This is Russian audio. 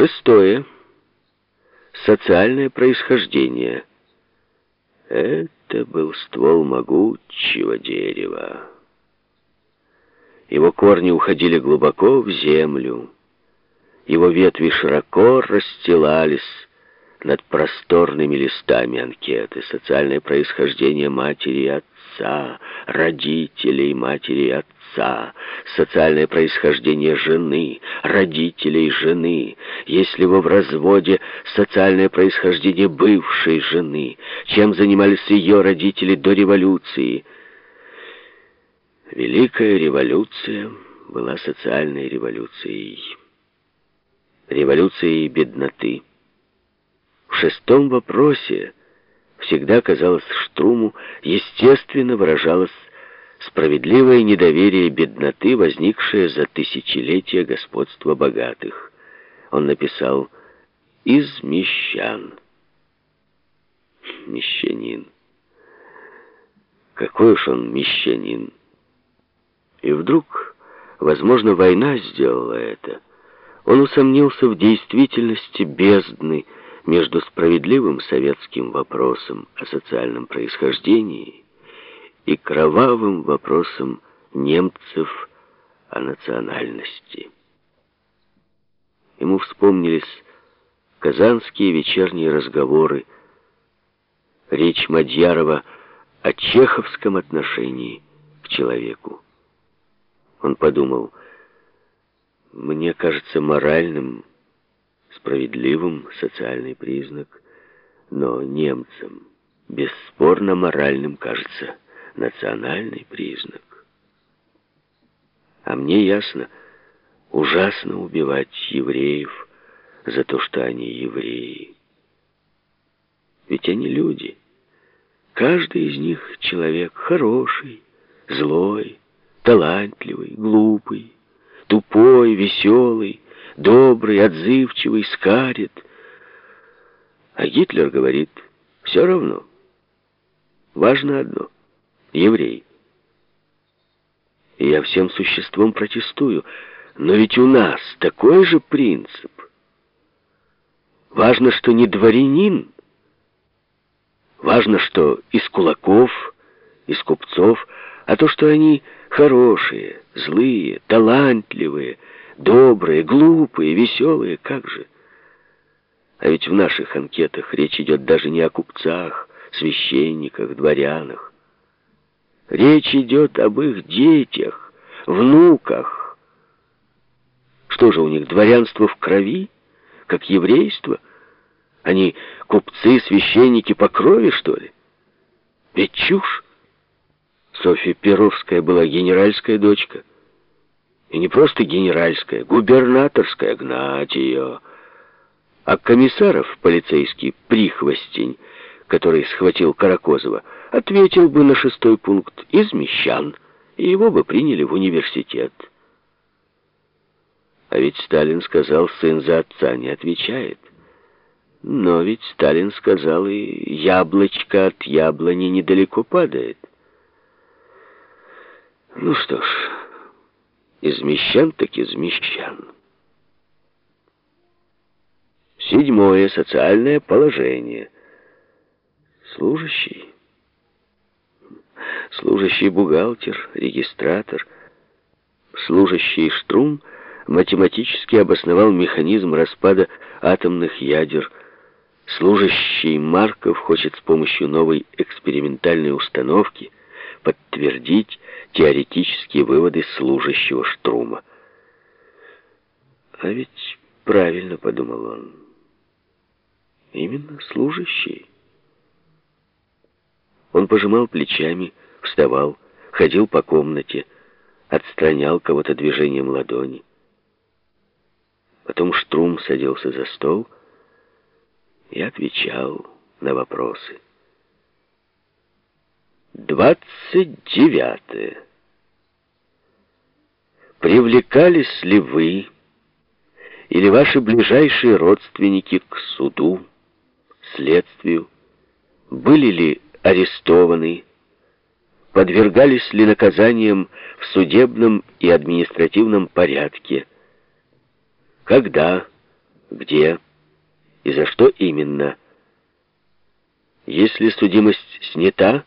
Шестое. Социальное происхождение. Это был ствол могучего дерева. Его корни уходили глубоко в землю. Его ветви широко расстилались над просторными листами анкеты. Социальное происхождение матери и отца, родителей матери и отца, социальное происхождение жены, родителей жены, если вы в разводе, социальное происхождение бывшей жены, чем занимались ее родители до революции. Великая революция была социальной революцией. Революцией бедноты. В шестом вопросе всегда, казалось Штруму, естественно выражалось справедливое недоверие бедноты, возникшее за тысячелетия господства богатых. Он написал «из мещан». Мещанин. Какой уж он мещанин. И вдруг, возможно, война сделала это. Он усомнился в действительности бездны, между справедливым советским вопросом о социальном происхождении и кровавым вопросом немцев о национальности. Ему вспомнились казанские вечерние разговоры, речь Мадьярова о чеховском отношении к человеку. Он подумал, мне кажется моральным справедливым социальный признак, но немцам бесспорно моральным кажется национальный признак. А мне ясно, ужасно убивать евреев за то, что они евреи. Ведь они люди. Каждый из них человек хороший, злой, талантливый, глупый, тупой, веселый, добрый, отзывчивый, скарит. А Гитлер говорит, все равно. Важно одно — еврей. И я всем существом протестую, но ведь у нас такой же принцип. Важно, что не дворянин. Важно, что из кулаков, из купцов, а то, что они хорошие, злые, талантливые — Добрые, глупые, веселые, как же. А ведь в наших анкетах речь идет даже не о купцах, священниках, дворянах. Речь идет об их детях, внуках. Что же у них, дворянство в крови, как еврейство? Они купцы, священники по крови, что ли? Ведь чушь. Софья Перовская была генеральская дочка. И не просто генеральская, губернаторская, гнать ее. А комиссаров полицейский прихвостень, который схватил Каракозова, ответил бы на шестой пункт из мещан, и его бы приняли в университет. А ведь Сталин сказал, сын за отца не отвечает. Но ведь Сталин сказал, и яблочко от яблони недалеко падает. Ну что ж... Из мещан так из мещан. Седьмое. Социальное положение. Служащий. Служащий бухгалтер, регистратор. Служащий Штрум математически обосновал механизм распада атомных ядер. Служащий Марков хочет с помощью новой экспериментальной установки подтвердить теоретические выводы служащего Штрума. А ведь правильно подумал он. Именно служащий. Он пожимал плечами, вставал, ходил по комнате, отстранял кого-то движением ладони. Потом Штрум садился за стол и отвечал на вопросы. Двадцать девятое. Привлекались ли вы или ваши ближайшие родственники к суду, следствию, были ли арестованы, подвергались ли наказаниям в судебном и административном порядке, когда, Где? И за что именно? Если судимость снята,